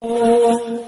哦。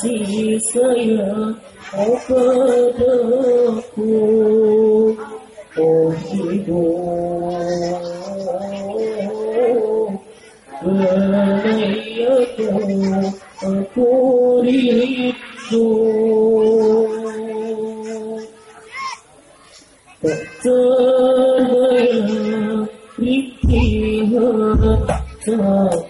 saya kepadaku Oh hidup Belayatu aku rindu Tak terbayang Rikki hati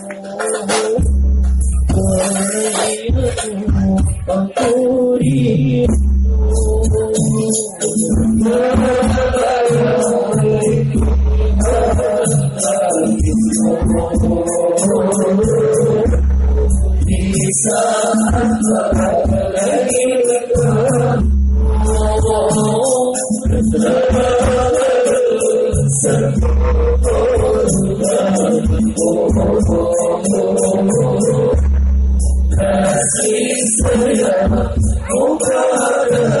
Oh, God.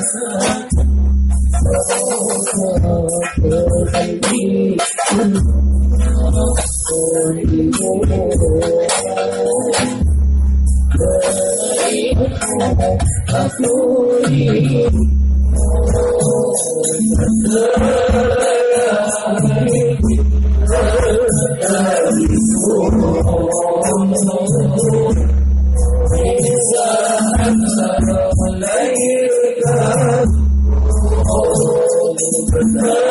Tak Kita ini senyum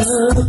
Oh,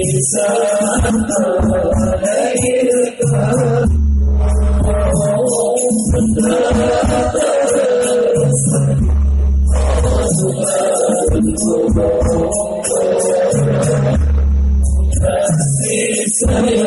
It's a Aku